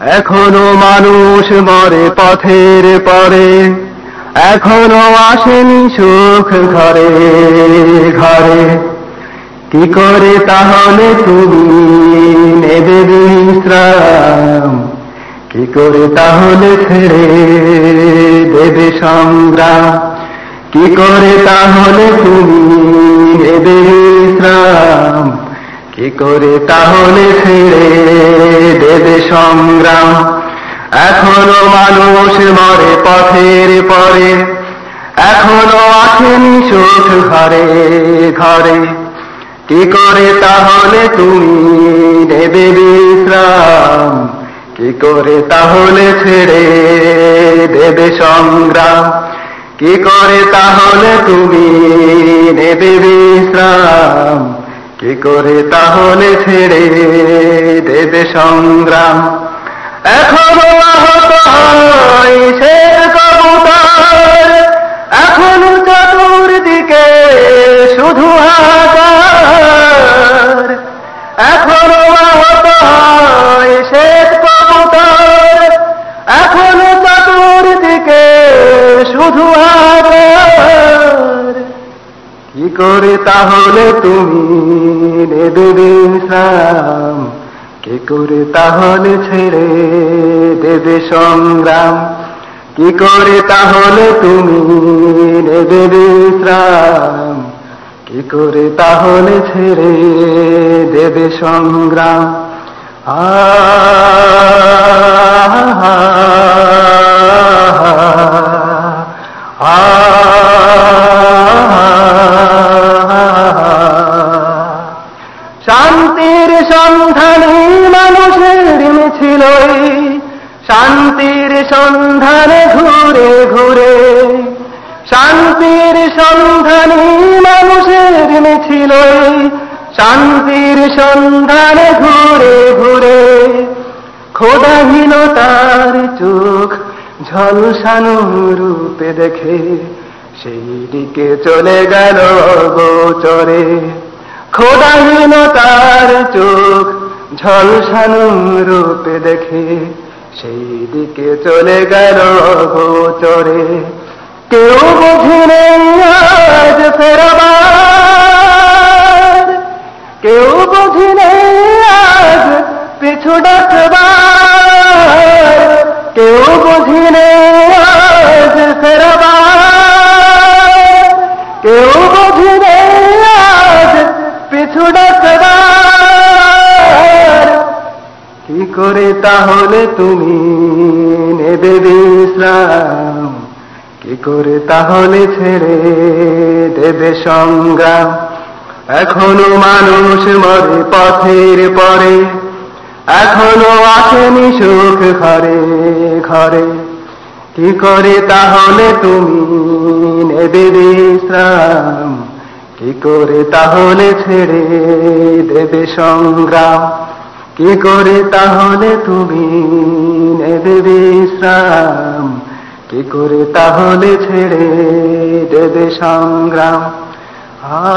এখনও মানুষ মরে পথের পরে, এখনও আসেনি সুখ ঘরে ঘরে। কি করে তাহলে তুমি নেবে বিশ্রাম? কি করে তাহলে ছেড়ে দেবে সংগ্রাম? কি করে তাহলে তুমি নেবে বিশ্রাম? কি করে তাহলে ছেড়ে দেবে সংগ্রাম? এখনও মানুষ মরে পথের পরে, এখনও আছেনি সুখ ঘরে ঘরে। কি করে তাহলে তুমি দেবে বিশ্রাম? কি করে তাহলে ছেড়ে দেবে সংগ্রাম? কি করে তাহলে তুমি নেবে বিশ্রাম? কি করে তাহলে ছেড়ে দেবে সংগ্রাম? এখনও আহত হয় সে কবুতর। এখন চতুর্দিকে শুধু হাজার। এখনও আহত হয় সে কবুতর। এখন চতুর্দিকে শুধু হাজার। কি করে তাহলে তুমি নেবে বিশ্রাম কি করে তাহলে ছেড়ে দেবে সংগ্রাম কি করে তাহলে তুমি নেবে বিশ্রাম কি করে তাহলে ছেড়ে দেবে সংগ্রাম শান্তির সন্ধানে ঘুরে ঘুরে, শান্তির সন্ধানে মানুষের ছিল শান্তির সন্ধানে ঘুরে ঘুরে, খোদাহীনতার চোখ ঝলসানো রূপে দেখে, সেই দিকে চলে গেল গোচরে। খোদাহীনতার চোখ ঝলসানো রূপে দেখে সেই দিকে চলে গেল গোচরে কেউ কি করে তাহলে তুমি নেবে বিশ্রাম? কি করে তাহলে ছেড়ে দেবে সংগ্রাম? এখনও মানুষ মরে পথের পরে, এখনও আসেনি সুখ ঘরে ঘরে। কি করে তাহলে তুমি নেবে বিশ্রাম? কি করে তাহলে ছেড়ে দেবে সংগ্রাম? কি করে তাহলে তুমি নেবে বিশ্রাম। কি করে তাহলে ছেড়ে দেবে সংগ্রাম। Ah